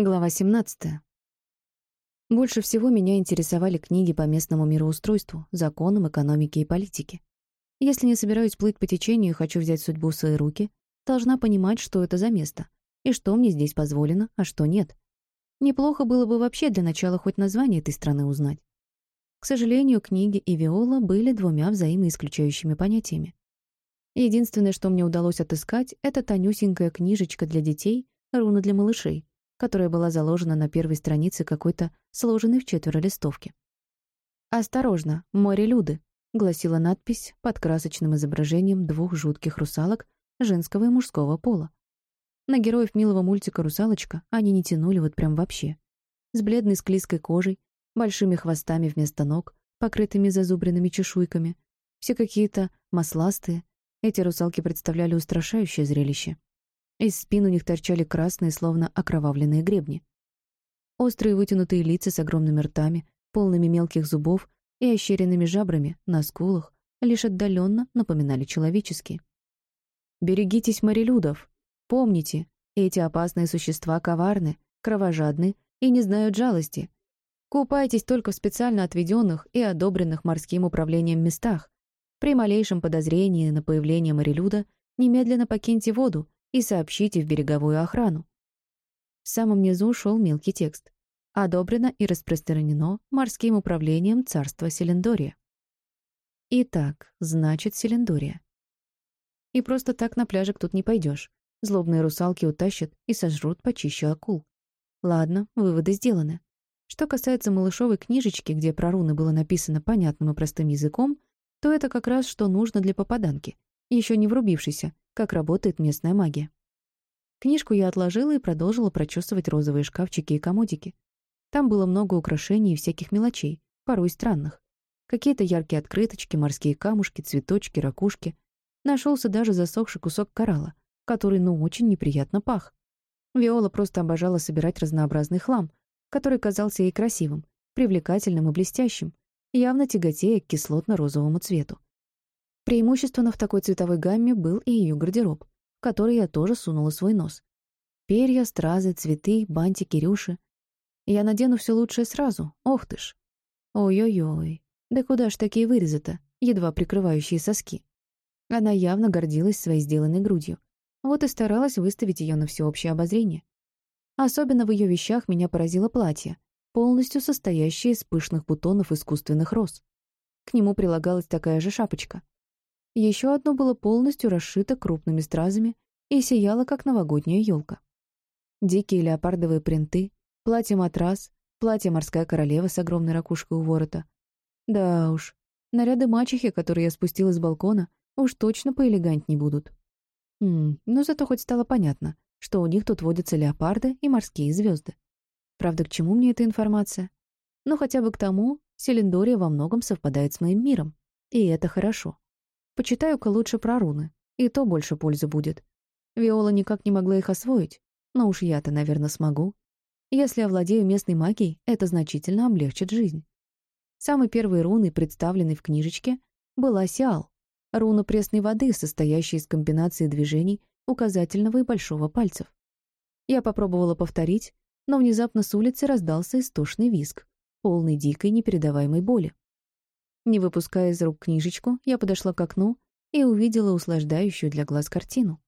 Глава 17. Больше всего меня интересовали книги по местному мироустройству, законам, экономике и политике. Если не собираюсь плыть по течению и хочу взять судьбу в свои руки, должна понимать, что это за место, и что мне здесь позволено, а что нет. Неплохо было бы вообще для начала хоть название этой страны узнать. К сожалению, книги и Виола были двумя взаимоисключающими понятиями. Единственное, что мне удалось отыскать, это тонюсенькая книжечка для детей, руна для малышей, которая была заложена на первой странице какой-то сложенной в четверо листовки. «Осторожно, море Люды», — гласила надпись под красочным изображением двух жутких русалок женского и мужского пола. На героев милого мультика «Русалочка» они не тянули вот прям вообще. С бледной склизкой кожей, большими хвостами вместо ног, покрытыми зазубренными чешуйками. Все какие-то масластые. Эти русалки представляли устрашающее зрелище. Из спин у них торчали красные, словно окровавленные гребни. Острые вытянутые лица с огромными ртами, полными мелких зубов и ощеренными жабрами на скулах лишь отдаленно напоминали человеческие. «Берегитесь морелюдов! Помните, эти опасные существа коварны, кровожадны и не знают жалости. Купайтесь только в специально отведенных и одобренных морским управлением местах. При малейшем подозрении на появление морелюда немедленно покиньте воду и сообщите в береговую охрану. В самом низу шел мелкий текст. Одобрено и распространено морским управлением царства Селендория. Итак, значит, Селендория. И просто так на пляжик тут не пойдешь. Злобные русалки утащат и сожрут почище акул. Ладно, выводы сделаны. Что касается малышовой книжечки, где про руны было написано понятным и простым языком, то это как раз что нужно для попаданки, еще не врубившейся, как работает местная магия. Книжку я отложила и продолжила прочесывать розовые шкафчики и комодики. Там было много украшений и всяких мелочей, порой странных. Какие-то яркие открыточки, морские камушки, цветочки, ракушки. Нашелся даже засохший кусок коралла, который, ну, очень неприятно пах. Виола просто обожала собирать разнообразный хлам, который казался ей красивым, привлекательным и блестящим, явно тяготея к кислотно-розовому цвету. Преимущественно в такой цветовой гамме был и ее гардероб, в который я тоже сунула свой нос. Перья, стразы, цветы, бантики, рюши. Я надену все лучшее сразу, ох ты ж. Ой-ой-ой, да куда ж такие вырезы-то, едва прикрывающие соски. Она явно гордилась своей сделанной грудью. Вот и старалась выставить ее на всеобщее обозрение. Особенно в ее вещах меня поразило платье, полностью состоящее из пышных бутонов искусственных роз. К нему прилагалась такая же шапочка, еще одно было полностью расшито крупными стразами и сияло, как новогодняя елка. Дикие леопардовые принты, платье-матрас, платье «Морская королева» с огромной ракушкой у ворота. Да уж, наряды мачехи, которые я спустила с балкона, уж точно поэлегантней будут. Хм, но зато хоть стало понятно, что у них тут водятся леопарды и морские звезды. Правда, к чему мне эта информация? Ну, хотя бы к тому, Селендория во многом совпадает с моим миром. И это хорошо. Почитаю-ка лучше про руны, и то больше пользы будет. Виола никак не могла их освоить, но уж я-то, наверное, смогу. Если овладею местной магией, это значительно облегчит жизнь. Самой первой руной, представленной в книжечке, была Сиал, руна пресной воды, состоящая из комбинации движений указательного и большого пальцев. Я попробовала повторить, но внезапно с улицы раздался истошный визг, полный дикой непередаваемой боли. Не выпуская из рук книжечку, я подошла к окну и увидела услаждающую для глаз картину.